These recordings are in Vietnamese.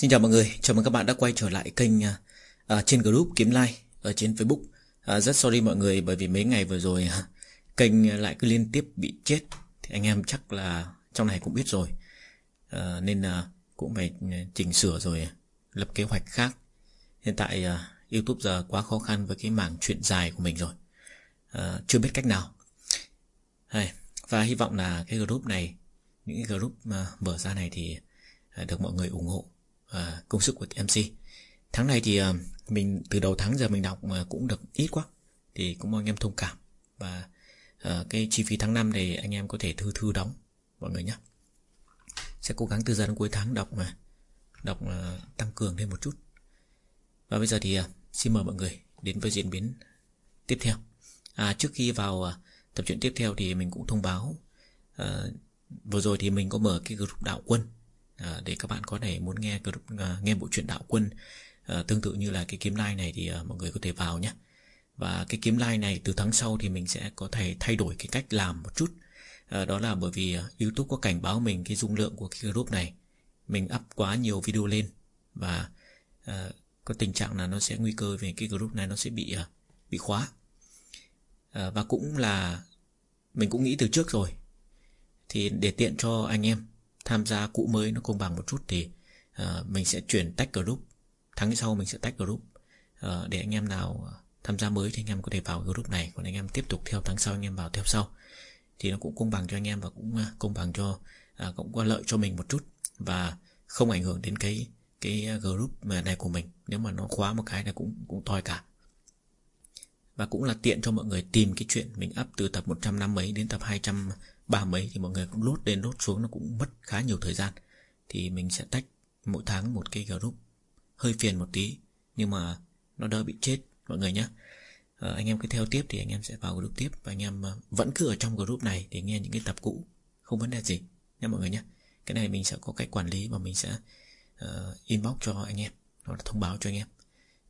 Xin chào mọi người, chào mừng các bạn đã quay trở lại kênh uh, trên group Kiếm Like ở trên Facebook. Uh, rất sorry mọi người bởi vì mấy ngày vừa rồi uh, kênh lại cứ liên tiếp bị chết. Thì anh em chắc là trong này cũng biết rồi. Uh, nên uh, cũng phải chỉnh sửa rồi lập kế hoạch khác. Hiện tại uh, YouTube giờ quá khó khăn với cái mảng chuyện dài của mình rồi. Uh, chưa biết cách nào. Hay, và hy vọng là cái group này, những cái group uh, mở ra này thì uh, được mọi người ủng hộ à, công sức của MC Tháng này thì à, mình từ đầu tháng giờ mình đọc mà cũng được ít quá Thì cũng mong anh em thông cảm. Và à, cái chi phí tháng 5 này anh em có thể thư thư đóng Mọi người nhé. Sẽ cố gắng từ giờ đến cuối tháng đọc mà Đọc à, tăng cường thêm một chút. Và bây giờ thì à, xin mời mọi người đến với diễn biến tiếp theo. À, Trước khi vào à, tập truyện tiếp theo thì mình cũng thông báo à, Vừa rồi thì mình có mở cái group đạo quân à, để các bạn có thể muốn nghe ờ, nghe bộ truyện đạo quân à, tương tự như là cái kiếm lai này thì à, mọi người có thể vào nhé. Và cái kiếm lai này từ tháng sau thì mình sẽ có thể thay đổi cái cách làm một chút. À, đó là bởi vì YouTube có cảnh báo mình cái dung lượng của cái group này. Mình up quá nhiều video lên và à, có tình trạng là nó sẽ nguy cơ về cái group này nó sẽ bị à, bị khóa. À, và cũng là mình cũng nghĩ từ trước rồi. Thì để tiện cho anh em tham gia cũ mới nó công bằng một chút thì uh, mình sẽ chuyển tách group. Tháng sau mình sẽ tách group. Uh, để anh em nào tham gia mới thì anh em có thể vào group này. Còn anh em tiếp tục theo tháng sau anh em vào theo sau. Thì nó cũng công bằng cho anh em và cũng uh, công bằng cho uh, cũng có lợi cho mình một chút và không ảnh hưởng đến cái cái group này của mình. Nếu mà nó khóa một cái là cũng cũng toi cả. Và cũng là tiện cho mọi người tìm cái chuyện mình up từ tập 150 mấy đến tập 200 ba mấy thì mọi người cũng lốt lên lốt xuống nó cũng mất khá nhiều thời gian. Thì mình sẽ tách mỗi tháng một cái group. Hơi phiền một tí nhưng mà nó đỡ bị chết mọi người nhé. À, anh em cứ theo tiếp thì anh em sẽ vào group tiếp. Và anh em ờ, vẫn cứ ở trong group này để nghe những cái tập cũ không vấn đề gì nha mọi người nhé. Cái này mình sẽ có cách quản lý và mình sẽ uh, inbox cho anh em hoặc là thông báo cho anh em.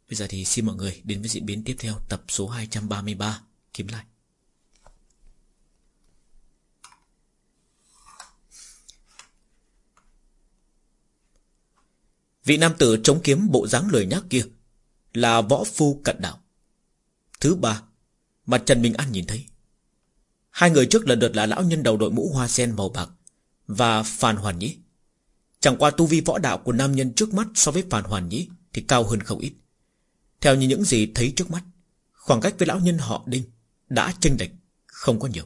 Bây giờ thì xin mọi người đến với diễn biến tiếp theo tập số 233 kiếm lại. Vị nam tử chống kiếm bộ dáng lười nhác kia Là võ phu cận đạo. Thứ ba Mà Trần bình An nhìn thấy. Hai người trước lần lượt là lão nhân đầu đội mũ hoa sen màu bạc Và Phan Hoàn Nhĩ. Chẳng qua tu vi võ đạo của nam nhân trước mắt So với Phan Hoàn Nhĩ Thì cao hơn không ít. Theo như những gì thấy trước mắt, Khoảng cách với lão nhân họ Đinh Đã chênh lệch không có nhiều.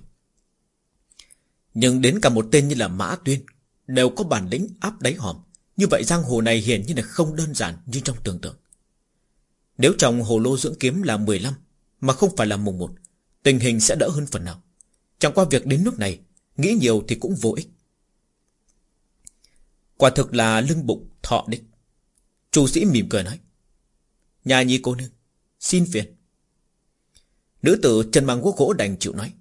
Nhưng đến cả một tên như là Mã Tuyên Đều có bản lĩnh áp đáy hòm như vậy giang hồ này hiển như là không đơn giản như trong tưởng tượng. Nếu trong hồ lô dưỡng kiếm là 15 mà không phải là mùng 1, tình hình sẽ đỡ hơn phần nào. Chẳng qua việc đến nước này, nghĩ nhiều thì cũng vô ích. Quả thực là lưng bụng thọ đích. Chủ sĩ mỉm cười nói. Nhà nhi cô nương, xin phiền. Nữ tử chân mang quốc gỗ đành chịu nói.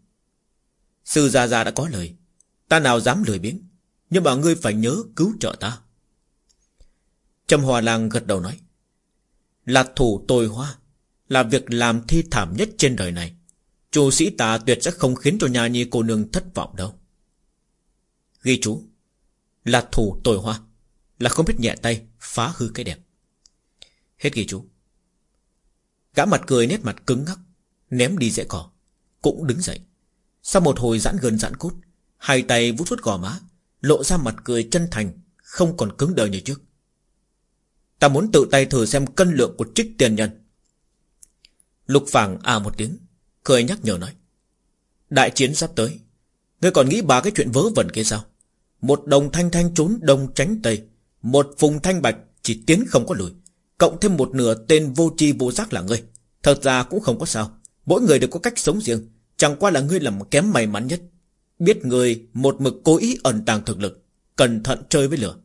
Sư gia gia đã có lời, ta nào dám lười biếng, nhưng mà ngươi phải nhớ cứu trợ ta. Trầm Hòa Lang gật đầu nói. Là thủ tồi hoa. Là việc làm thi thảm nhất trên đời này. Chủ sĩ ta tuyệt sẽ không khiến cho nhà nhi cô nương thất vọng đâu. Ghi chú. Là thủ tồi hoa. Là không biết nhẹ tay, phá hư cái đẹp. Hết ghi chú. Gã mặt cười nét mặt cứng ngắc. Ném đi rễ cỏ. Cũng đứng dậy. Sau một hồi giãn gần giãn cốt. Hai tay vút vút gò má. Lộ ra mặt cười chân thành. Không còn cứng đờ như trước. Ta muốn tự tay thử xem cân lượng của trích tiền nhân. Lục phàng à một tiếng, Cười nhắc nhở nói. Đại chiến sắp tới, Ngươi còn nghĩ ba cái chuyện vớ vẩn kia sao? Một đồng thanh thanh trốn đông tránh tây, Một phùng thanh bạch chỉ tiến không có lùi, Cộng thêm một nửa tên vô tri vô giác là ngươi. Thật ra cũng không có sao, Mỗi người đều có cách sống riêng, Chẳng qua là ngươi làm kém may mắn nhất. Biết người một mực cố ý ẩn tàng thực lực, Cẩn thận chơi với lửa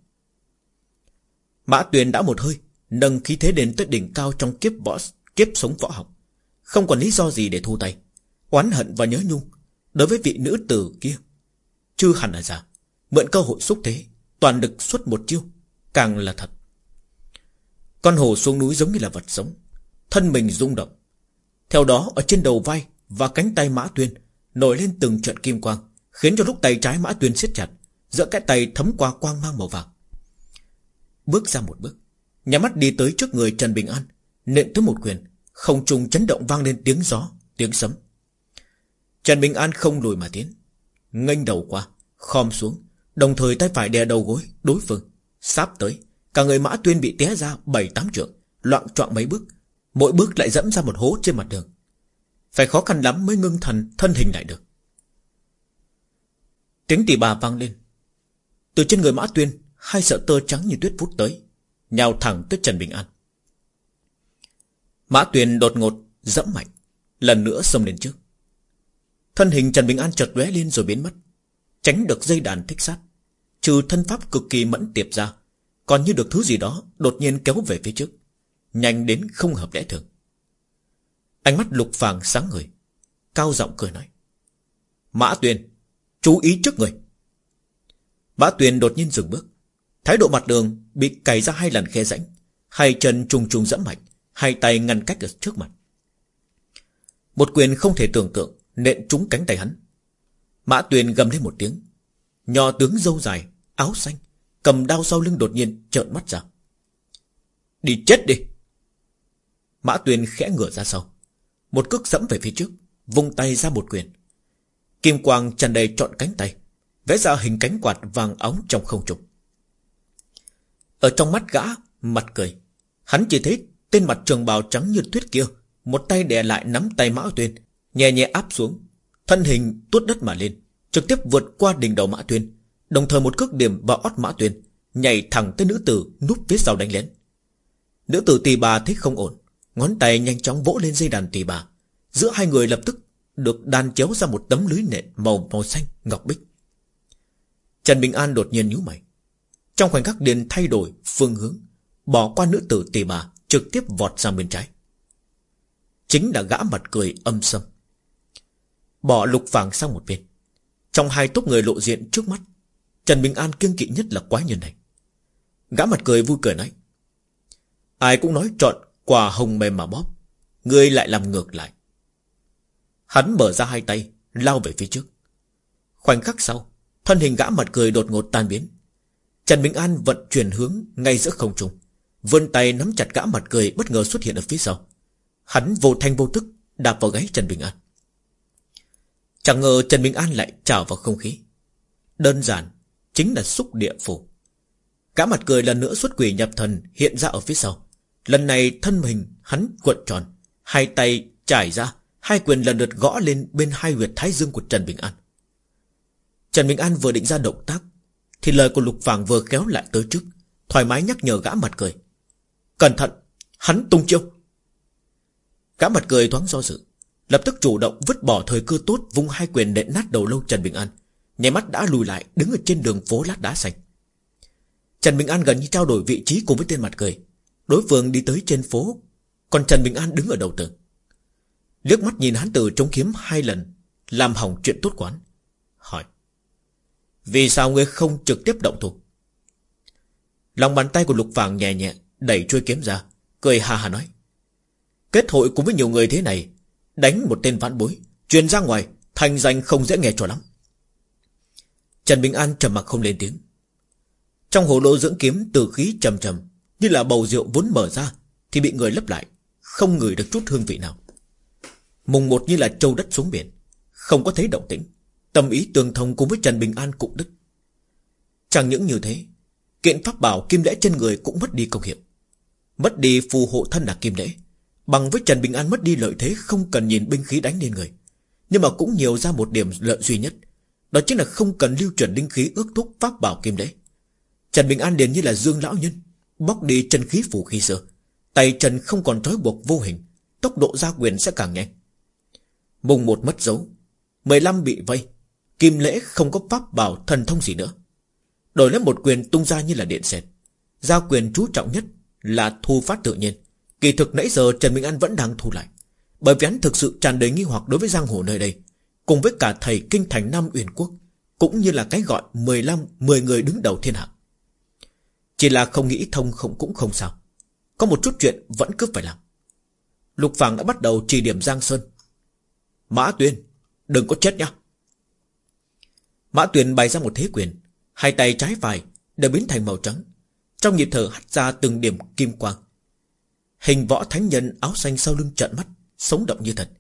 Mã Tuyền đã một hơi, Nâng khí thế đến tới đỉnh cao trong kiếp võ, kiếp sống võ học. Không còn lý do gì để thu tay. Oán hận và nhớ nhung Đối với vị nữ tử kia. Chưa hẳn là giả Mượn cơ hội xúc thế, Toàn lực xuất một chiêu, Càng là thật. Con hồ xuống núi giống như là vật sống, Thân mình rung động. Theo đó, ở trên đầu vai Và cánh tay Mã Tuyên Nổi lên từng trận kim quang, Khiến cho lúc tay trái Mã Tuyên siết chặt, Giữa cái tay thấm qua quang mang màu vàng. Bước ra một bước. Nhà mắt đi tới trước người Trần Bình An, Nện tới một quyền, Không trùng chấn động vang lên tiếng gió, Tiếng sấm. Trần Bình An không lùi mà tiến, nghênh đầu qua, Khom xuống, Đồng thời tay phải đè đầu gối, Đối phương, Sáp tới, Cả người mã tuyên bị té ra bảy tám trượng, Loạn trọn mấy bước, Mỗi bước lại dẫm ra một hố trên mặt đường. Phải khó khăn lắm mới ngưng thần, thân hình lại được. Tiếng tỷ bà vang lên. Từ trên người mã tuyên Hai sợ tơ trắng như tuyết vút tới, Nhào thẳng tới Trần Bình An. Mã Tuyền đột ngột Dẫm mạnh, Lần nữa xông lên trước. Thân hình Trần Bình An chợt lóe lên rồi biến mất, Tránh được dây đàn thích sát, Trừ thân pháp cực kỳ mẫn tiệp ra, Còn như được thứ gì đó Đột nhiên kéo về phía trước, Nhanh đến không hợp lẽ thường. Ánh mắt lục phàng sáng người Cao giọng cười nói, Mã Tuyền, Chú ý trước người. Mã Tuyền đột nhiên dừng bước Thái độ mặt đường bị cày ra hai lần khe rãnh, Hai chân trùng trùng dẫm mạnh, Hai tay ngăn cách ở trước mặt. Một quyền không thể tưởng tượng, Nện trúng cánh tay hắn. Mã Tuyền gầm lên một tiếng. Nho tướng dâu dài, Áo xanh, Cầm đao sau lưng đột nhiên trợn mắt ra. Đi chết đi! Mã Tuyền khẽ ngửa ra sau. Một cước dẫm về phía trước, Vung tay ra một quyền. Kim quang tràn đầy trọn cánh tay, Vẽ ra hình cánh quạt vàng óng trong không trục. Ở trong mắt gã, Mặt cười. Hắn chỉ thấy tên mặt trường bào trắng như tuyết kia, Một tay đè lại nắm tay Mã tuyên, Nhẹ nhẹ áp xuống, Thân hình tuốt đất mà lên, Trực tiếp vượt qua đỉnh đầu Mã tuyên, Đồng thời một cước điểm vào ót Mã tuyên, Nhảy thẳng tới nữ tử núp phía sau đánh lén. Nữ tử tỳ bà thích không ổn, Ngón tay nhanh chóng vỗ lên dây đàn tỳ bà. Giữa hai người lập tức Được đàn chéo ra một tấm lưới nện màu màu xanh ngọc bích. Trần Bình An đột nhiên nhíu mày. Trong khoảnh khắc liền thay đổi phương hướng, Bỏ qua nữ tử tỳ bà, Trực tiếp vọt sang bên trái. Chính là gã mặt cười âm sâm. Bỏ lục vàng sang một bên. Trong hai túc người lộ diện trước mắt, Trần Bình An kiêng kỵ nhất là quái nhân này. Gã mặt cười vui cười nói, Ai cũng nói chọn quả hồng mềm mà bóp, Ngươi lại làm ngược lại. Hắn mở ra hai tay, Lao về phía trước. Khoảnh khắc sau, Thân hình gã mặt cười đột ngột tan biến. Trần Bình An vận chuyển hướng ngay giữa không trung. Vươn tay nắm chặt gã mặt cười Bất ngờ xuất hiện ở phía sau. Hắn vô thanh vô tức đạp vào gáy Trần Bình An. Chẳng ngờ Trần Bình An lại trào vào không khí. Đơn giản, Chính là xúc địa phủ. Cả mặt cười lần nữa xuất quỷ nhập thần Hiện ra ở phía sau. Lần này thân mình hắn cuộn tròn, Hai tay trải ra, Hai quyền lần lượt gõ lên bên hai huyệt thái dương của Trần Bình An. Trần Bình An vừa định ra động tác thì lời của Lục Vàng vừa kéo lại tới trước, Thoải mái nhắc nhở gã mặt cười. Cẩn thận, Hắn tung chiêu. Gã mặt cười thoáng do dự, Lập tức chủ động vứt bỏ thời cơ tốt, Vung hai quyền nện nát đầu lâu Trần Bình An. Nhảy mắt đã lùi lại, đứng ở trên đường phố lát đá xanh. Trần Bình An gần như trao đổi vị trí cùng với tên mặt cười. Đối phương đi tới trên phố, Còn Trần Bình An đứng ở đầu tường. Liếc mắt nhìn hắn từ chống kiếm hai lần, Làm hỏng chuyện tốt quán. Hỏi vì sao ngươi không trực tiếp động thủ? Lòng bàn tay của lục vàng nhẹ nhẹ Đẩy chuôi kiếm ra, Cười hà hà nói. Kết hội cùng với nhiều người thế này, Đánh một tên vãn bối, Truyền ra ngoài Thành danh không dễ nghe cho lắm. Trần Bình An trầm mặc không lên tiếng. Trong hồ lô dưỡng kiếm, từ khí trầm trầm, Như là bầu rượu vốn mở ra, Thì bị người lấp lại, Không ngửi được chút hương vị nào. Mùng một như là trâu đất xuống biển, Không có thấy động tĩnh. Tâm ý tương thông cùng với Trần Bình An cũng đứt Chẳng những như thế, Kiện pháp bảo kim lễ trên người cũng mất đi công hiệu. Mất đi phù hộ thân là kim lễ, Bằng với Trần Bình An mất đi lợi thế Không cần nhìn binh khí đánh lên người. Nhưng mà cũng nhiều ra một điểm lợi duy nhất, Đó chính là không cần lưu chuyển linh khí ước thúc pháp bảo kim lễ. Trần Bình An liền như là dương lão nhân, Bóc đi chân khí phù khí xưa. Tay Trần không còn trói buộc vô hình, Tốc độ gia quyền sẽ càng nhanh. Mùng một mất dấu 15 bị vây Kim lễ không có pháp bảo thần thông gì nữa. Đổi lấy một quyền tung ra như là điện xẹt. Giao quyền chú trọng nhất Là thu phát tự nhiên. Kỳ thực nãy giờ Trần Minh An vẫn đang thu lại. Bởi vì hắn thực sự tràn đầy nghi hoặc đối với giang hồ nơi đây, Cùng với cả thầy kinh thành Nam Uyển Quốc, Cũng như là cái gọi 15 10 người đứng đầu thiên hạ. Chỉ là không nghĩ thông không cũng không sao. Có một chút chuyện vẫn cứ phải làm. Lục Phàng đã bắt đầu chỉ điểm Giang Sơn. Mã Tuyên, Đừng có chết nhá. Mã Tuyền bày ra một thế quyền. Hai tay trái phải đều biến thành màu trắng. Trong nhịp thở hắt ra từng điểm kim quang. Hình võ thánh nhân áo xanh sau lưng trợn mắt Sống động như thật.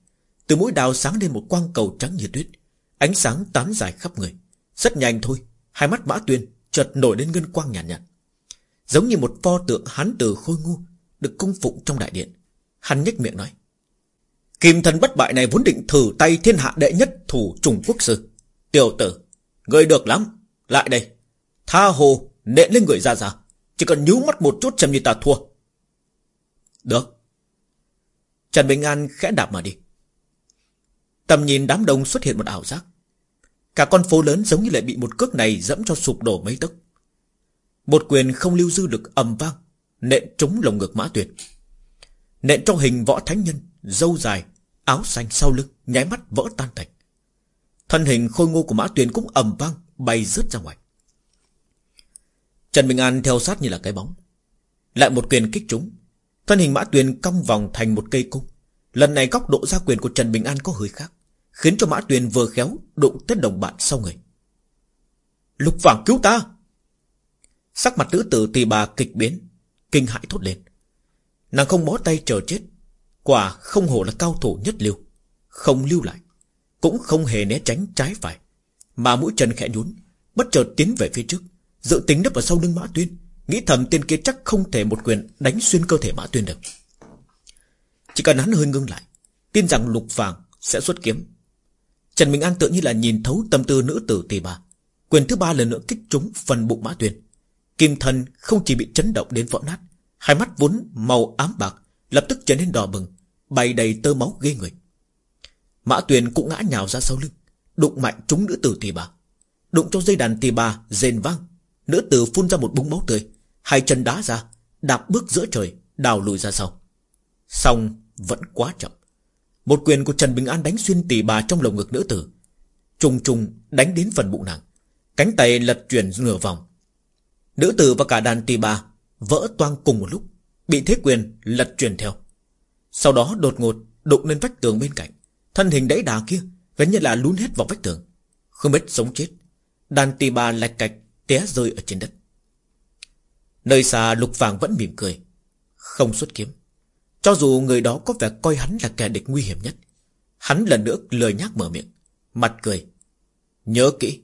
Từ mũi đào sáng lên một quang cầu trắng như tuyết Ánh sáng tán dài khắp người. Rất nhanh thôi Hai mắt mã Tuyền chợt nổi lên ngân quang nhàn nhạt, nhạt. Giống như một pho tượng hán tử khôi ngu Được cung phụng trong đại điện. Hắn nhếch miệng nói Kim thần bất bại này vốn định thử tay thiên hạ đệ nhất thủ trùng quốc sư. Tiểu tử Người được lắm. Lại đây. Tha hồ nện lên người ra ra. Chỉ cần nhú mắt một chút xem như ta thua. Được. Trần Bình An khẽ đạp mà đi. Tầm nhìn đám đông xuất hiện một ảo giác. Cả con phố lớn giống như lại bị một cước này dẫm cho sụp đổ mấy tấc. Một quyền không lưu dư được ầm vang, Nện trúng lồng ngực mã tuyệt Nện trong hình võ thánh nhân Dâu dài, Áo xanh sau lưng, Nháy mắt vỡ tan tạch Thân hình khôi ngô của mã tuyền cũng ầm vang, Bay rớt ra ngoài. Trần Bình An theo sát như là cái bóng. Lại một quyền kích trúng. Thân hình mã tuyền cong vòng thành một cây cung. Lần này góc độ ra quyền của Trần Bình An có hơi khác, Khiến cho mã tuyền vừa khéo Đụng tới đồng bạn sau người. Lục vàng cứu ta! Sắc mặt nữ tử tỳ bà kịch biến, Kinh hãi thốt lên. Nàng không bó tay chờ chết, Quả không hổ là cao thủ nhất lưu, Không lưu lại. Cũng không hề né tránh trái phải. Mà mũi chân khẽ nhún, Bất chợt tiến về phía trước, Dự tính nấp vào sau lưng Mã Tuyên. Nghĩ thầm tên kia chắc không thể một quyền Đánh xuyên cơ thể Mã Tuyên được. Chỉ cần hắn hơi ngưng lại, Tin rằng lục vàng sẽ xuất kiếm. Trần Minh An tự như là nhìn thấu tâm tư nữ tử tỷ bà. Quyền thứ ba lần nữa kích trúng phần bụng Mã Tuyên. Kim thân không chỉ bị chấn động đến vỡ nát, Hai mắt vốn màu ám bạc Lập tức trở nên đỏ bừng, Bay đầy tơ máu ghê người. Mã Tuyền cũng ngã nhào ra sau lưng. Đụng mạnh trúng nữ tử tỷ bà. Đụng cho dây đàn tỷ bà rền vang. Nữ tử phun ra một búng máu tươi. Hai chân đá ra, Đạp bước giữa trời, Đào lùi ra sau. Xong vẫn quá chậm. Một quyền của Trần Bình An đánh xuyên tỷ bà trong lồng ngực nữ tử. Trùng trùng đánh đến phần bụng nàng. Cánh tay lật chuyển nửa vòng. Nữ tử và cả đàn tỷ bà Vỡ toang cùng một lúc, Bị thế quyền lật chuyển theo. Sau đó đột ngột đụng lên vách tường bên cạnh. Thân hình đẫy đà kia, Gần như là lún hết vào vách tường. Không biết sống chết, Đàn tì bà lạch cạch té rơi ở trên đất. Nơi xa lục vàng vẫn mỉm cười, Không xuất kiếm. Cho dù người đó có vẻ coi hắn là kẻ địch nguy hiểm nhất, Hắn lần nữa lời nhắc mở miệng, Mặt cười. Nhớ kỹ,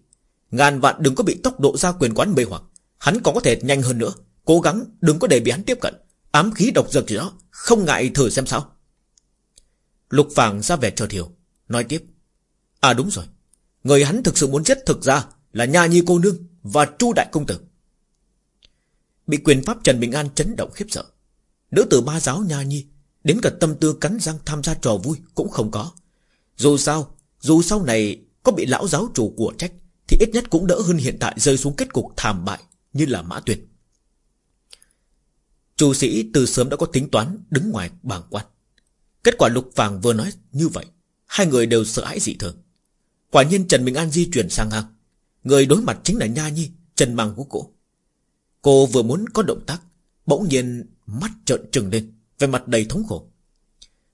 Ngàn vạn đừng có bị tốc độ ra quyền quán mê hoặc, Hắn còn có thể nhanh hơn nữa, Cố gắng đừng có để bị hắn tiếp cận. Ám khí độc dược gì đó, Không ngại thử xem sao. Lục Phàng ra vẻ chợt thiểu Nói tiếp. À đúng rồi. Người hắn thực sự muốn giết thực ra Là nha nhi cô nương Và chu đại công tử. Bị quyền pháp Trần Bình An chấn động khiếp sợ. Nữ tử ba giáo nha nhi, Đến cả tâm tư cắn răng tham gia trò vui Cũng không có. Dù sao, Dù sau này có bị lão giáo chủ của trách, Thì ít nhất cũng đỡ hơn hiện tại rơi xuống kết cục thảm bại Như là mã tuyệt Chủ sĩ từ sớm đã có tính toán Đứng ngoài bảng quan. Kết quả lục vàng vừa nói như vậy, Hai người đều sợ hãi dị thường. Quả nhiên Trần Bình An di chuyển sang ngang Người đối mặt chính là Nha Nhi, Trần Mang của cổ Cô vừa muốn có động tác, Bỗng nhiên mắt trợn trừng lên Về mặt đầy thống khổ.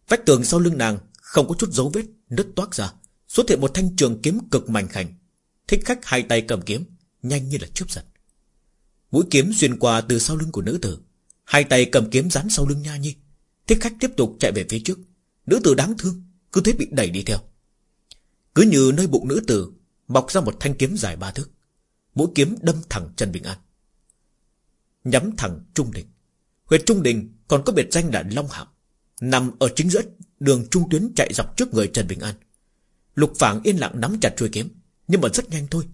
Vách tường sau lưng nàng không có chút dấu vết, Nứt toát ra, Xuất hiện một thanh trường kiếm cực mảnh khảnh. Thích khách hai tay cầm kiếm, Nhanh như là chớp giật. Mũi kiếm xuyên qua từ sau lưng của nữ tử, Hai tay cầm kiếm dán sau lưng Nha Nhi. Thích khách tiếp tục chạy về phía trước. Nữ tử đáng thương, Cứ thế bị đẩy đi theo. Cứ như nơi bụng nữ tử, Mọc ra một thanh kiếm dài ba thước. Mũi kiếm đâm thẳng Trần Bình An. Nhắm thẳng Trung Đình. Huyệt Trung Đình còn có biệt danh là Long Hạm Nằm ở chính giữa đường trung tuyến chạy dọc trước người Trần Bình An. Lục Phảng yên lặng nắm chặt chuôi kiếm, Nhưng mà rất nhanh thôi,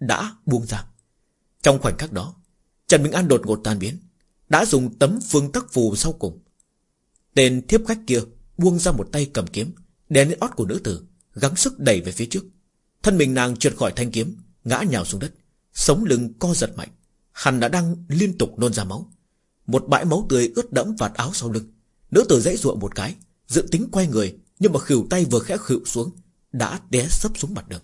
Đã buông ra. Trong khoảnh khắc đó, Trần Bình An đột ngột tan biến, Đã dùng tấm phương tắc phù sau cùng. Tên thiếp khách kia buông ra một tay cầm kiếm, Đè lên ót của nữ tử, Gắng sức đẩy về phía trước. Thân mình nàng trượt khỏi thanh kiếm, Ngã nhào xuống đất, Sống lưng co giật mạnh. Hắn đã đang liên tục nôn ra máu. Một bãi máu tươi ướt đẫm vạt áo sau lưng. Nữ tử dãy ruộng một cái, Dự tính quay người, Nhưng mà khỉu tay vừa khẽ khỉu xuống, Đã té sấp xuống mặt đường.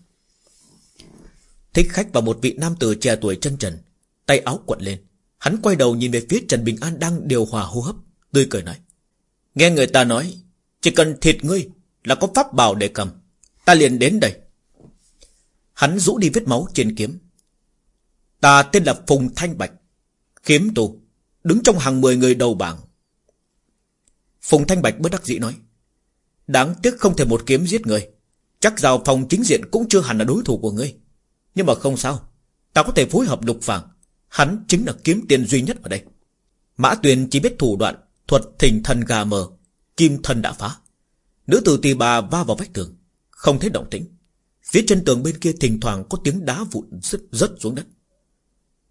Thích khách và một vị nam tử trẻ tuổi chân trần, Tay áo quận lên. Hắn quay đầu nhìn về phía Trần Bình An đang điều hòa hô hấp, Tươi cười nói Nghe người ta nói, Chỉ cần thịt ngươi là có pháp bảo để cầm, Ta liền đến đây. Hắn rũ đi vết máu trên kiếm. Ta tên là Phùng Thanh Bạch, Kiếm tù, Đứng trong hàng 10 người đầu bảng. Phùng Thanh Bạch bất đắc dĩ nói, Đáng tiếc không thể một kiếm giết người. Chắc giao phòng chính diện cũng chưa hẳn là đối thủ của ngươi. Nhưng mà không sao, Ta có thể phối hợp lục vàng Hắn chính là kiếm tiền duy nhất ở đây. Mã Tuyền chỉ biết thủ đoạn Thuật thỉnh thần gà mờ Kim thần đã phá. Nữ tử tì bà va vào vách tường Không thấy động tĩnh. Phía chân tường bên kia thỉnh thoảng có tiếng đá vụn rớt, rớt xuống đất.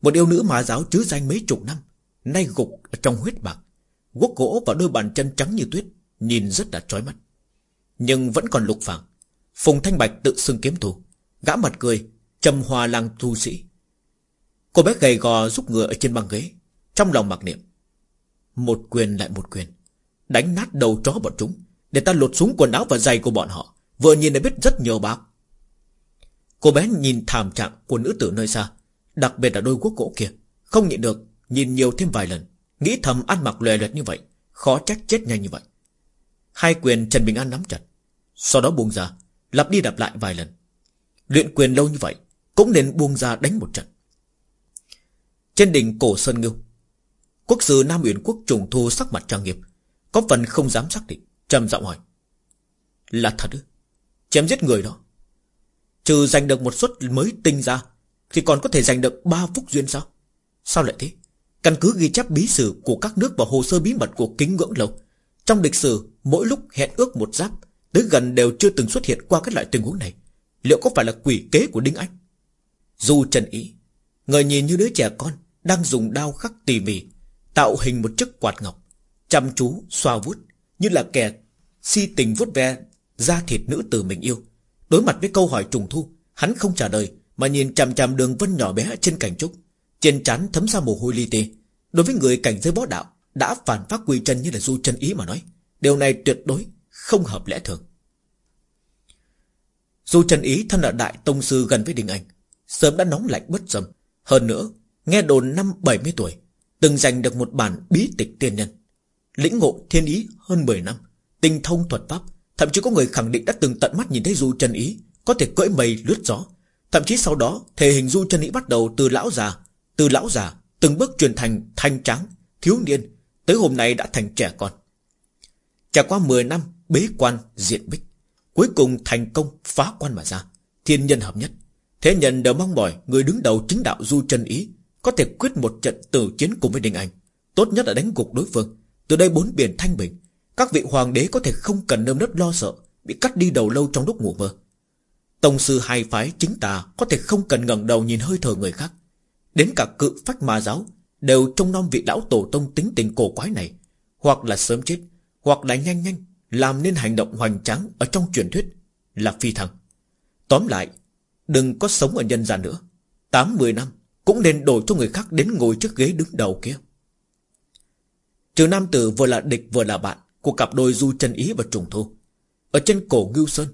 Một yêu nữ mà giáo chứ danh mấy chục năm Nay gục ở trong huyết bạc quốc gỗ và đôi bàn chân trắng như tuyết Nhìn rất là trói mắt. Nhưng vẫn còn lục phẳng Phùng Thanh Bạch tự xưng kiếm thù Gã mặt cười Trầm hòa làng thu sĩ. Cô bé gầy gò giúp ngựa ở trên băng ghế Trong lòng mặc niệm. Một quyền lại một quyền. Đánh nát đầu chó bọn chúng. Để ta lột xuống quần áo và giày của bọn họ. Vừa nhìn đã biết rất nhiều bạc Cô bé nhìn thảm trạng của nữ tử nơi xa. Đặc biệt là đôi quốc gỗ kia. Không nhịn được, Nhìn nhiều thêm vài lần. Nghĩ thầm ăn mặc lòe lẹt như vậy, Khó trách chết nhanh như vậy. Hai quyền Trần Bình An nắm chặt. Sau đó buông ra, Lặp đi đạp lại vài lần. Luyện quyền lâu như vậy, Cũng nên buông ra đánh một trận. Trên đỉnh cổ Sơn Ngưu Quốc sư Nam Uyển Quốc trùng thu sắc mặt trang nghiêm, Có phần không dám xác định, trầm giọng hỏi. Là thật ư? Chém giết người đó. Trừ giành được một suất mới tinh ra, Thì còn có thể giành được ba phúc duyên sao? Sao lại thế? Căn cứ ghi chép bí sử của các nước và hồ sơ bí mật của kính ngưỡng lầu Trong lịch sử, Mỗi lúc hẹn ước một giáp, Tới gần đều chưa từng xuất hiện qua các loại tình huống này. Liệu có phải là quỷ kế của Đinh Anh? Dù trần ý Người nhìn như đứa trẻ con Đang dùng đao khắc tỉ mỉ Tạo hình một chiếc quạt ngọc, Chăm chú xoa vuốt Như là kẻ si tình vuốt ve Da thịt nữ tử mình yêu. Đối mặt với câu hỏi trùng thu, Hắn không trả lời Mà nhìn chằm chằm đường vân nhỏ bé trên cảnh trúc, Trên trán thấm ra mồ hôi li ti. Đối với người cảnh giới võ đạo, Đã phản phát quy chân như là du chân ý mà nói, Điều này tuyệt đối không hợp lẽ thường. Du chân ý thân là đại tông sư gần với Đình Anh, Sớm đã nóng lạnh bất dâm Hơn nữa, Nghe đồn năm 70 tuổi Từng giành được một bản bí tịch tiên nhân. Lĩnh ngộ thiên ý hơn 10 năm, Tinh thông thuật pháp, Thậm chí có người khẳng định đã từng tận mắt nhìn thấy Du chân ý, Có thể cưỡi mây lướt gió. Thậm chí sau đó, thể hình Du chân ý bắt đầu từ lão già, Từ lão già, Từng bước truyền thành thanh trắng Thiếu niên, Tới hôm nay đã thành trẻ con. Trải qua 10 năm bế quan diện bích, Cuối cùng thành công phá quan mà ra, Thiên nhân hợp nhất. Thế nhân đều mong mỏi người đứng đầu chính đạo Du chân Ý có thể quyết một trận tử chiến cùng với Đình Anh. Tốt nhất là đánh gục đối phương. Từ đây bốn biển thanh bình. Các vị hoàng đế có thể không cần nơm nớp lo sợ, Bị cắt đi đầu lâu trong lúc ngủ mơ. Tông sư hai phái chính tà Có thể không cần ngẩng đầu nhìn hơi thở người khác. Đến cả cự phách ma giáo Đều trông nom vị lão tổ tông tính tình cổ quái này. Hoặc là sớm chết, Hoặc là nhanh nhanh, Làm nên hành động hoành tráng Ở trong truyền thuyết Là phi thăng. Tóm lại, Đừng có sống ở nhân gian nữa. Tám mười năm cũng nên đổi cho người khác đến ngồi trước ghế đứng đầu kia Trừ nam tử vừa là địch vừa là bạn Của cặp đôi du chân ý và trùng thu Ở trên cổ Ngưu Sơn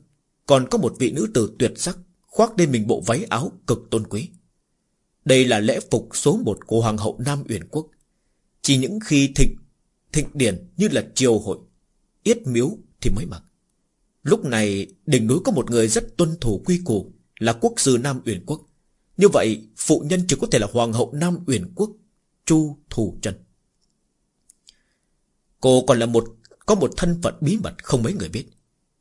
Còn có một vị nữ tử tuyệt sắc Khoác lên mình bộ váy áo cực tôn quý đây là lễ phục số một của Hoàng hậu Nam Uyển Quốc. Chỉ những khi thịnh, thịnh điển như là triều hội, yết miếu thì mới mặc. Lúc này đỉnh núi có một người rất tuân thủ quy củ là quốc sư Nam Uyển Quốc. Như vậy phụ nhân chỉ có thể là Hoàng hậu Nam Uyển Quốc, Chu Thủ Trần. Cô còn là một có một thân phận bí mật không mấy người biết.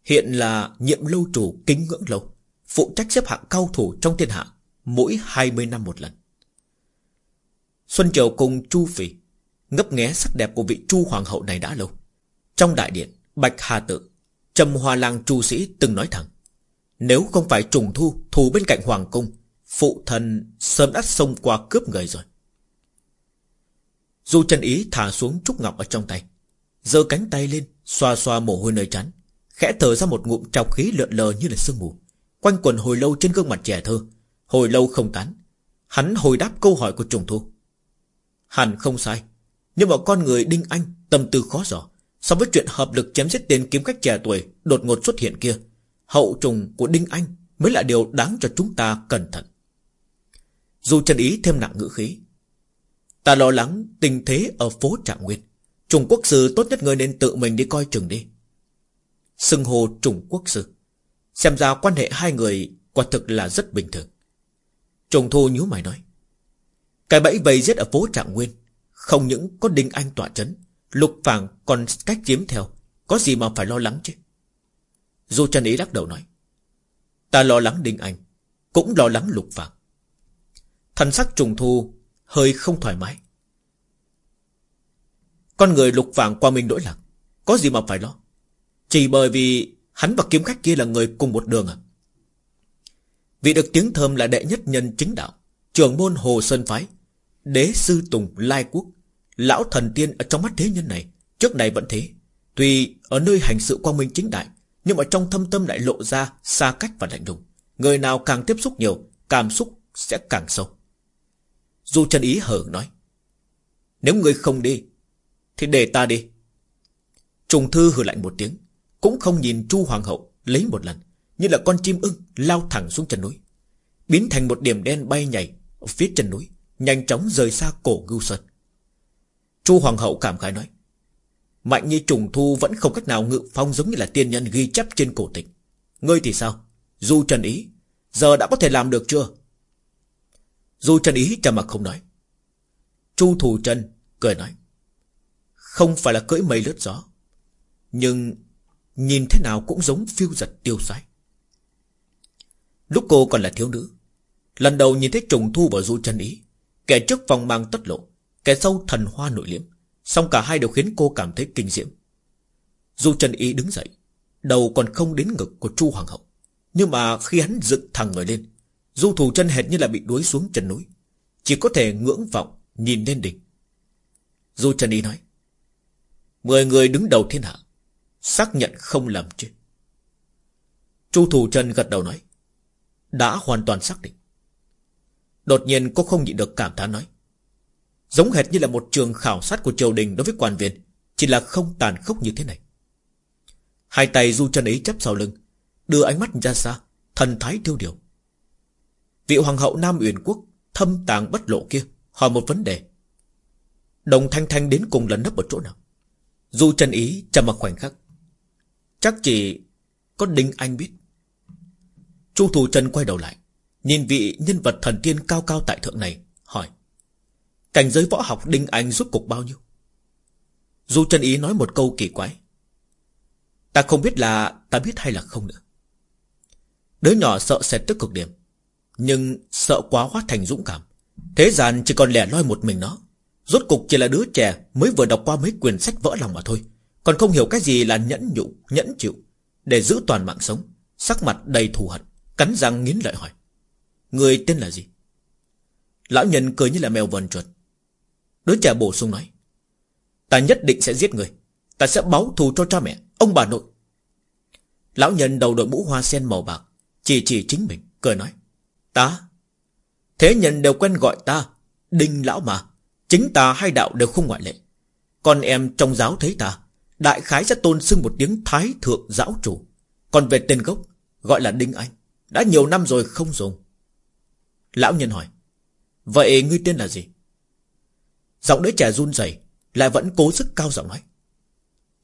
Hiện là nhiệm lâu chủ kính ngưỡng lâu, phụ trách xếp hạng cao thủ trong thiên hạ Mỗi 20 năm một lần Xuân Triều cùng Chu Phỉ Ngấp nghé sắc đẹp của vị Chu Hoàng hậu này đã lâu Trong đại điện Bạch Hà Tự Trầm Hoa Lang Chu Sĩ từng nói thẳng Nếu không phải trùng thu Thù bên cạnh Hoàng Cung Phụ thần sớm đã xông qua cướp người rồi. Du chân ý thả xuống trúc ngọc ở trong tay giơ cánh tay lên Xoa xoa mồ hôi nơi trán Khẽ thở ra một ngụm trọc khí lượn lờ như là sương mù Quanh quần hồi lâu trên gương mặt trẻ thơ Hồi lâu không tán. Hắn hồi đáp câu hỏi của trùng thu. Hẳn không sai Nhưng mà con người Đinh Anh tâm tư khó rõ, So với chuyện hợp lực chém giết tiền kiếm cách trẻ tuổi Đột ngột xuất hiện kia Hậu trùng của Đinh Anh Mới là điều đáng cho chúng ta cẩn thận. Dù chân ý thêm nặng ngữ khí. Ta lo lắng tình thế ở phố Trạng Nguyên. Trung Quốc Sư tốt nhất người nên tự mình đi coi chừng đi. Xưng hồ Trung Quốc Sư. Xem ra quan hệ hai người Quả thực là rất bình thường. Trùng thu nhíu mày nói. Cái bẫy vây giết ở phố Trạng Nguyên, Không những có Đinh Anh tỏa chấn, Lục Phàng còn cách chiếm theo, Có gì mà phải lo lắng chứ? Du chân ý lắc đầu nói. Ta lo lắng Đinh Anh, Cũng lo lắng Lục Phàng. Thần sắc trùng thu Hơi không thoải mái. Con người Lục vàng qua mình đổi lạc, Có gì mà phải lo? Chỉ bởi vì hắn và kiếm khách kia là người cùng một đường à? Vị được tiếng thơm là đệ nhất nhân chính đạo, Trưởng môn Hồ Sơn Phái, Đế Sư Tùng Lai Quốc, Lão thần tiên ở trong mắt thế nhân này, Trước này vẫn thế. Tuy ở nơi hành sự quang minh chính đại, Nhưng mà trong thâm tâm lại lộ ra Xa cách và lạnh lùng. Người nào càng tiếp xúc nhiều, Cảm xúc sẽ càng sâu. Du chân ý hở nói, Nếu người không đi, Thì để ta đi. Trùng thư hừ lạnh một tiếng, Cũng không nhìn Chu Hoàng hậu lấy một lần, Như là con chim ưng lao thẳng xuống chân núi. Biến thành một điểm đen bay nhảy Ở phía chân núi, Nhanh chóng rời xa cổ ngưu sơn. Chu Hoàng hậu cảm khái nói, Mạnh như trùng thu vẫn không cách nào ngự phong Giống như là tiên nhân ghi chép trên cổ tịch. Ngươi thì sao? Du Trần Ý, Giờ đã có thể làm được chưa? Dù Trần Ý trầm mặt không nói. Chu thù Trần cười nói, Không phải là cưỡi mây lướt gió, Nhưng Nhìn thế nào cũng giống phiêu giật tiêu sái. Lúc cô còn là thiếu nữ, Lần đầu nhìn thấy trùng thu và du chân ý, Kẻ trước vòng mang tất lộ, Kẻ sau thần hoa nội liễm Xong cả hai đều khiến cô cảm thấy kinh diễm. Du chân ý đứng dậy, Đầu còn không đến ngực của Chu Hoàng hậu, Nhưng mà khi hắn dựng thẳng người lên Du thủ chân hệt như là bị đuối xuống chân núi, Chỉ có thể ngưỡng vọng Nhìn lên đỉnh. Du chân ý nói, Mười người đứng đầu thiên hạ, Xác nhận không lầm chứ. Chu thủ chân gật đầu nói, Đã hoàn toàn xác định. Đột nhiên cô không nhịn được cảm thán nói, Giống hệt như là một trường khảo sát của triều đình đối với quan viên, Chỉ là không tàn khốc như thế này. Hai tay du chân ấy chấp sau lưng, Đưa ánh mắt ra xa, Thần thái tiêu điều. Vị hoàng hậu Nam Uyển Quốc Thâm tàng bất lộ kia, Hỏi một vấn đề. Đồng Thanh Thanh đến cùng lấn nấp ở chỗ nào? Dù chân ý trầm mặc khoảnh khắc, Chắc chỉ có Đinh Anh biết. Chu Thủ Trần quay đầu lại, Nhìn vị nhân vật thần tiên cao cao tại thượng này, Hỏi, Cảnh giới võ học Đinh Anh rút cục bao nhiêu? Du chân ý nói một câu kỳ quái, Ta không biết là Ta biết hay là không nữa. Đứa nhỏ sợ sệt tức cực điểm nhưng sợ quá hóa thành dũng cảm. Thế gian chỉ còn lẻ loi một mình nó. Rốt cục chỉ là đứa trẻ Mới vừa đọc qua mấy quyển sách vỡ lòng mà thôi. Còn không hiểu cái gì là nhẫn nhụ Nhẫn chịu. Để giữ toàn mạng sống, Sắc mặt đầy thù hận, Cắn răng nghiến lợi hỏi. Người tên là gì? Lão nhân cười như là mèo vần chuột. Đứa trẻ bổ sung nói. Ta nhất định sẽ giết người. Ta sẽ báo thù cho cha mẹ, Ông bà nội. Lão nhân đầu đội mũ hoa sen màu bạc, Chỉ chỉ chính mình, Cười nói. Ta? Thế nhân đều quen gọi ta, Đinh lão mà. Chính ta hay đạo đều không ngoại lệ. Con em trong giáo thấy ta, Đại khái sẽ tôn xưng một tiếng thái thượng giáo chủ. Còn về tên gốc, Gọi là Đinh Anh. Đã nhiều năm rồi không dùng. Lão nhân hỏi, Vậy ngươi tên là gì? Giọng đứa trẻ run rẩy, Lại vẫn cố sức cao giọng nói,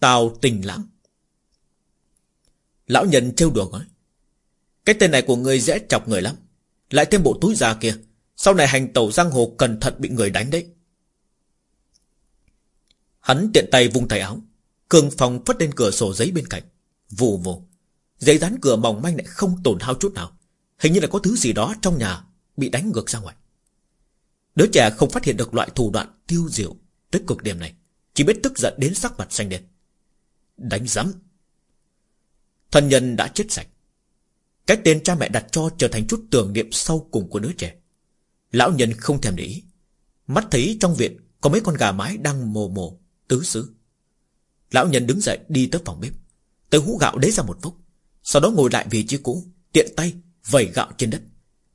Tào tình lãng. Lão nhân trêu đùa nói, Cái tên này của ngươi dễ chọc người lắm. Lại thêm bộ túi già kia. Sau này hành tẩu giang hồ cẩn thận bị người đánh đấy. Hắn tiện tay vung tay áo. Cường phòng phất lên cửa sổ giấy bên cạnh. Vù vù Giấy dán cửa mỏng manh lại không tổn hao chút nào. Hình như là có thứ gì đó trong nhà Bị đánh ngược ra ngoài. Đứa trẻ không phát hiện được loại thủ đoạn tiêu diệu Tới cực điểm này. Chỉ biết tức giận đến sắc mặt xanh đen. Đánh rắm Thân nhân đã chết sạch. Cái tên cha mẹ đặt cho trở thành chút tưởng niệm sau cùng của đứa trẻ. Lão nhân không thèm để ý. Mắt thấy trong viện Có mấy con gà mái đang mồ mồ, Tứ xứ. Lão nhân đứng dậy đi tới phòng bếp. Tới hũ gạo lấy ra một vốc. Sau đó ngồi lại vị trí cũ, Tiện tay vẩy gạo trên đất.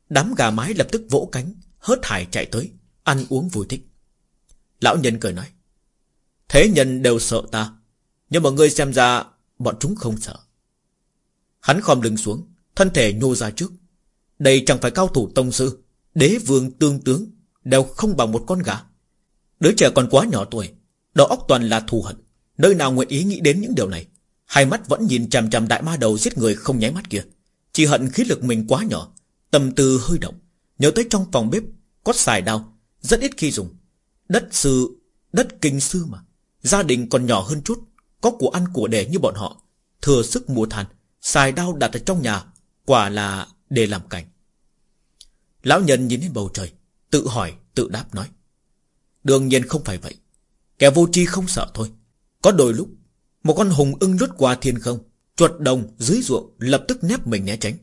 Đám gà mái lập tức vỗ cánh, Hớt hải chạy tới, Ăn uống vui thích. Lão nhân cười nói, Thế nhân đều sợ ta, Nhưng mà ngươi xem ra Bọn chúng không sợ. Hắn khom lưng xuống Thân thể nhô ra trước. Đây chẳng phải cao thủ tông sư, Đế vương tương tướng, Đều không bằng một con gà. Đứa trẻ còn quá nhỏ tuổi, Đầu óc toàn là thù hận. Nơi nào nguyện ý nghĩ đến những điều này? Hai mắt vẫn nhìn chằm chằm đại ma đầu giết người không nháy mắt kia. Chỉ hận khí lực mình quá nhỏ, Tâm tư hơi động. Nhớ tới trong phòng bếp, Có xài đao, Rất ít khi dùng. Đất sư, Đất kinh sư mà. Gia đình còn nhỏ hơn chút, Có của ăn của để như bọn họ. Thừa sức mua than, Xài đao đặt ở trong nhà Quả là để làm cảnh. Lão nhân nhìn lên bầu trời, Tự hỏi, tự đáp nói. Đương nhiên không phải vậy. Kẻ vô tri không sợ thôi. Có đôi lúc, Một con hùng ưng lướt qua thiên không, Chuột đồng dưới ruộng lập tức nép mình né tránh.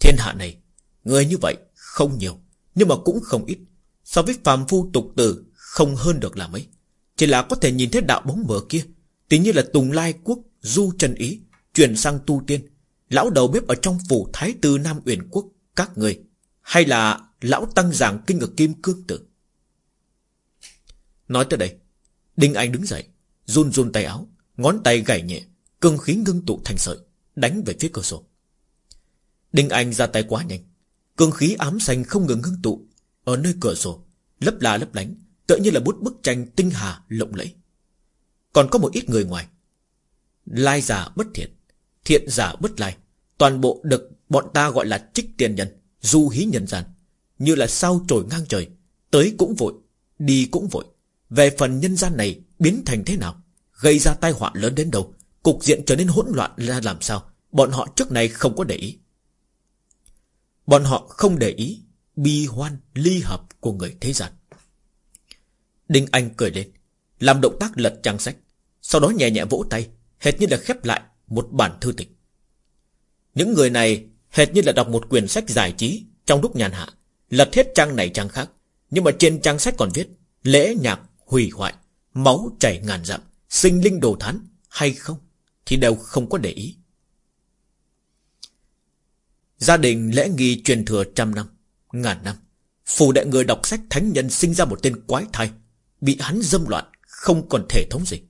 Thiên hạ này, Người như vậy không nhiều, Nhưng mà cũng không ít. So với phàm phu tục tử, Không hơn được là mấy. Chỉ là có thể nhìn thấy đạo bóng mờ kia Tính như là Tùng Lai Quốc, Du Trần Ý, Chuyển sang tu tiên. Lão đầu bếp ở trong phủ Thái Tư Nam Uyển Quốc, Các người Hay là lão tăng giảng kinh ở Kim Cương Tử? Nói tới đây, Đinh Anh đứng dậy, Run run tay áo, Ngón tay gảy nhẹ, Cương khí ngưng tụ thành sợi, Đánh về phía cửa sổ. Đinh Anh ra tay quá nhanh, Cương khí ám xanh không ngừng ngưng tụ, Ở nơi cửa sổ, Lấp la lấp lánh, Tựa như là bút bức tranh tinh hà lộng lẫy. Còn có một ít người ngoài, Lai giả bất thiện Thiện giả bất lai. Toàn bộ được bọn ta gọi là trích tiền nhân, Du hí nhân gian. Như là sao trồi ngang trời, Tới cũng vội, Đi cũng vội. Về phần nhân gian này biến thành thế nào, Gây ra tai họa lớn đến đâu, Cục diện trở nên hỗn loạn ra làm sao, Bọn họ trước này không có để ý. Bọn họ không để ý Bi hoan, ly hợp của người thế gian. Đinh Anh cười lên, Làm động tác lật trang sách, Sau đó nhẹ nhẹ vỗ tay, Hệt như là khép lại một bản thư tịch. Những người này Hệt như là đọc một quyển sách giải trí Trong lúc nhàn hạ, Lật hết trang này trang khác, Nhưng mà trên trang sách còn viết, Lễ nhạc hủy hoại, Máu chảy ngàn dặm, Sinh linh đồ thán, hay không? Thì đều không có để ý. Gia đình lễ nghi truyền thừa trăm năm, Ngàn năm Phù đệ người đọc sách thánh nhân sinh ra một tên quái thai, Bị hắn dâm loạn, Không còn thể thống gì.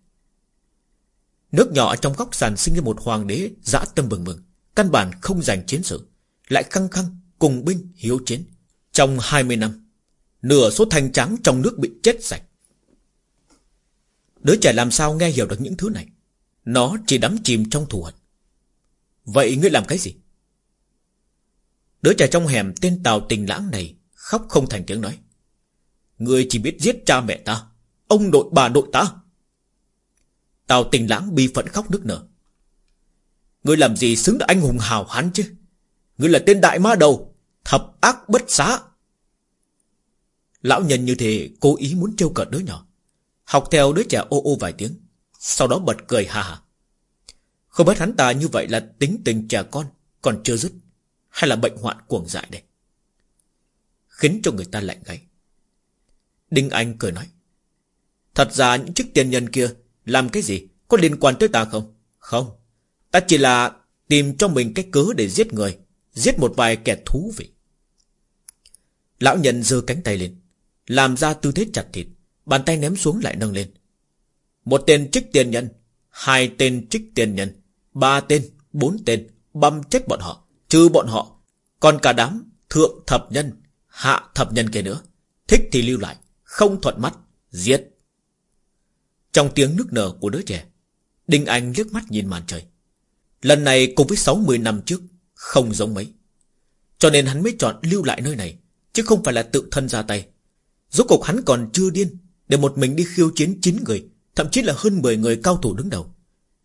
Nước nhỏ trong góc sàn sinh ra một hoàng đế Dã tâm bừng bừng Căn bản không giành chiến sự, Lại khăng khăng cùng binh hiếu chiến. Trong 20 năm, Nửa số thanh trắng trong nước bị chết sạch. Đứa trẻ làm sao nghe hiểu được những thứ này? Nó chỉ đắm chìm trong thù hận. Vậy ngươi làm cái gì? Đứa trẻ trong hẻm tên Tào Tình Lãng này Khóc không thành tiếng nói. Ngươi chỉ biết giết cha mẹ ta, Ông nội bà nội ta. Tào Tình Lãng bi phẫn khóc nức nở. Ngươi làm gì xứng được anh hùng hào hán chứ? Ngươi là tên đại ma đầu, Thập ác bất xá. Lão nhân như thế cố ý muốn trêu cợt đứa nhỏ. Học theo đứa trẻ ô ô vài tiếng, Sau đó bật cười hà hà Không biết hắn ta như vậy là tính tình trẻ con, Còn chưa dứt, Hay là bệnh hoạn cuồng dại đây? Khiến cho người ta lạnh gáy. Đinh Anh cười nói, Thật ra những chiếc tiền nhân kia làm cái gì? Có liên quan tới ta không? Không. Ta chỉ là tìm cho mình cái cớ để giết người Giết một vài kẻ thú vị. Lão nhân giơ cánh tay lên Làm ra tư thế chặt thịt Bàn tay ném xuống lại nâng lên. Một tên trích tiền nhân Hai tên trích tiền nhân Ba tên, bốn tên Băm chết bọn họ, trừ bọn họ. Còn cả đám thượng thập nhân Hạ thập nhân kia nữa Thích thì lưu lại, không thuận mắt Giết. Trong tiếng nước nở của đứa trẻ, Đinh Anh liếc mắt nhìn màn trời. Lần này cùng với 60 năm trước, Không giống mấy. Cho nên hắn mới chọn lưu lại nơi này, Chứ không phải là tự thân ra tay. Rốt cuộc hắn còn chưa điên, Để một mình đi khiêu chiến 9 người, Thậm chí là hơn 10 người cao thủ đứng đầu.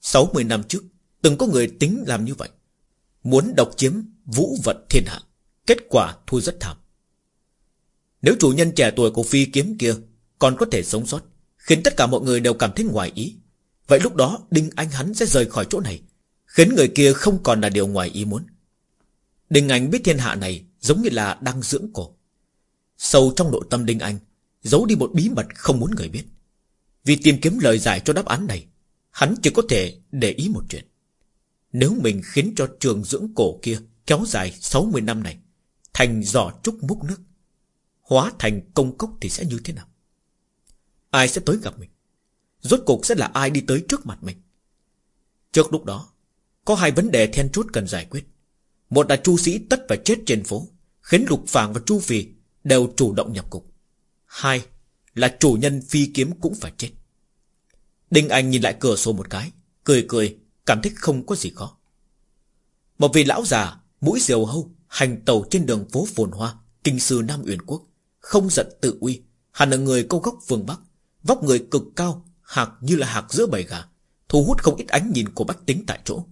60 năm trước, Từng có người tính làm như vậy. Muốn độc chiếm vũ vận thiên hạ, Kết quả thua rất thảm. Nếu chủ nhân trẻ tuổi của phi kiếm kia Còn có thể sống sót Khiến tất cả mọi người đều cảm thấy ngoài ý. Vậy lúc đó, Đinh Anh hắn sẽ rời khỏi chỗ này, Khiến người kia không còn là điều ngoài ý muốn. Đinh Anh biết thiên hạ này Giống như là đang dưỡng cổ. Sâu trong nội tâm Đinh Anh, Giấu đi một bí mật không muốn người biết. Vì tìm kiếm lời giải cho đáp án này, Hắn chỉ có thể để ý một chuyện. Nếu mình khiến cho trường dưỡng cổ kia Kéo dài 60 năm này Thành giỏ trúc múc nước, Hóa thành công cốc thì sẽ như thế nào? Ai sẽ tới gặp mình? Rốt cuộc sẽ là ai đi tới trước mặt mình? Trước lúc đó, Có hai vấn đề then chốt cần giải quyết. Một là chu sĩ tất phải chết trên phố, Khiến lục phàng và chu phì Đều chủ động nhập cục. Hai là chủ nhân phi kiếm cũng phải chết. Đinh Anh nhìn lại cửa sổ một cái, Cười cười, Cảm thấy không có gì khó. Một vị lão già, Mũi diều hâu, Hành tàu trên đường phố phồn hoa, Kinh sư Nam Uyển Quốc, Không giận tự uy, Hẳn là người câu gốc phương Bắc. Vóc người cực cao Hạc như là hạc giữa bầy gà Thu hút không ít ánh nhìn của bách tính tại chỗ.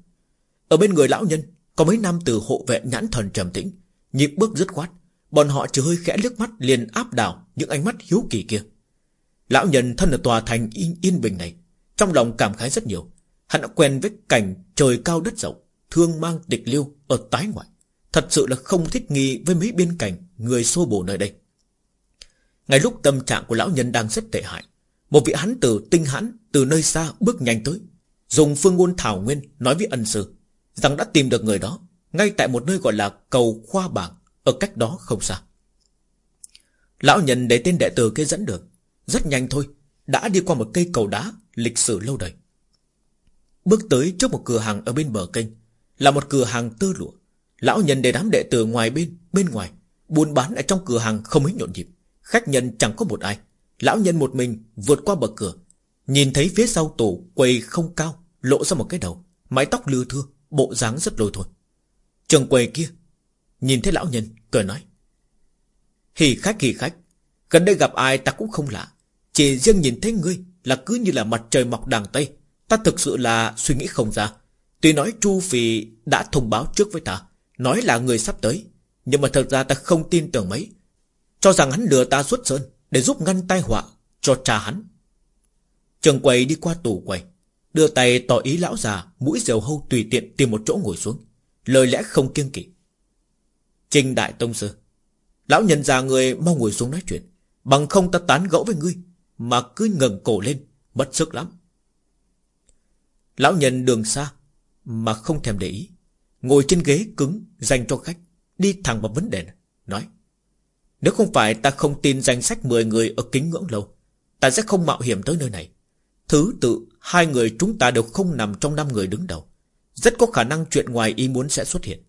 Ở bên người lão nhân Có mấy nam từ hộ vệ nhãn thần trầm tĩnh Nhịp bước dứt khoát. Bọn họ chỉ hơi khẽ liếc mắt liền áp đảo Những ánh mắt hiếu kỳ kia. Lão nhân thân ở tòa thành yên, yên bình này Trong lòng cảm khái rất nhiều. Hắn đã quen với cảnh trời cao đất rộng Thương mang tịch liêu ở tái ngoại. Thật sự là không thích nghi với mấy biên cảnh Người xô bồ nơi đây. Ngay lúc tâm trạng của lão nhân đang rất tệ hại một vị hán từ tinh hãn Từ nơi xa bước nhanh tới, Dùng phương ngôn thảo nguyên nói với ân sư Rằng đã tìm được người đó Ngay tại một nơi gọi là cầu khoa bảng, Ở cách đó không xa. Lão nhân để tên đệ tử kia dẫn được, Rất nhanh thôi, Đã đi qua một cây cầu đá Lịch sử lâu đời. Bước tới trước một cửa hàng ở bên bờ kênh, Là một cửa hàng tơ lụa. Lão nhân để đám đệ tử ngoài bên Bên ngoài, Buôn bán ở trong cửa hàng không mấy nhộn nhịp, Khách nhân chẳng có một ai. Lão nhân một mình vượt qua bậc cửa, Nhìn thấy phía sau tủ quầy không cao, Lộ ra một cái đầu, Mái tóc lưa thưa, Bộ dáng rất lôi thôi Trường quầy kia Nhìn thấy lão nhân, cười nói, Hì khách hì khách, Gần đây gặp ai ta cũng không lạ, Chỉ riêng nhìn thấy ngươi Là cứ như là mặt trời mọc đàng Tây, Ta thực sự là suy nghĩ không ra. Tuy nói Chu Phi đã thông báo trước với ta, Nói là người sắp tới, Nhưng mà thật ra ta không tin tưởng mấy, Cho rằng hắn lừa ta xuất sơn để giúp ngăn tai họa cho cha hắn. Trường quầy đi qua tủ quầy, Đưa tay tỏ ý lão già, Mũi dầu hâu tùy tiện tìm một chỗ ngồi xuống, Lời lẽ không kiêng kỵ. Trình đại tông sư, Lão nhân già người mau ngồi xuống nói chuyện, Bằng không ta tán gẫu với ngươi, Mà cứ ngẩng cổ lên, Mất sức lắm. Lão nhân đường xa, Mà không thèm để ý, Ngồi trên ghế cứng dành cho khách, Đi thẳng vào vấn đề này, Nói nếu không phải ta không tin danh sách 10 người ở kính ngưỡng lâu Ta sẽ không mạo hiểm tới nơi này. Thứ tự Hai người chúng ta đều không nằm trong năm người đứng đầu. Rất có khả năng chuyện ngoài ý muốn sẽ xuất hiện.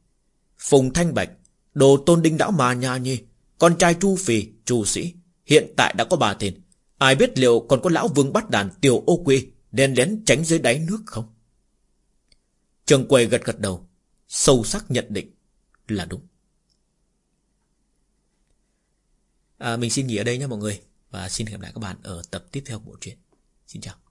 Phùng Thanh Bạch Đồ tôn đinh đảo mà nhà nhi Con trai Chu Phì, Chu Sĩ Hiện tại đã có ba tên. Ai biết liệu còn có lão vương bắt đàn tiểu ô quy Đen lén tránh dưới đáy nước không? Trường quầy gật gật đầu Sâu sắc nhận định là đúng. À, Mình xin nghỉ ở đây nha mọi người. Và xin hẹn gặp lại các bạn ở tập tiếp theo của bộ truyện. Xin chào.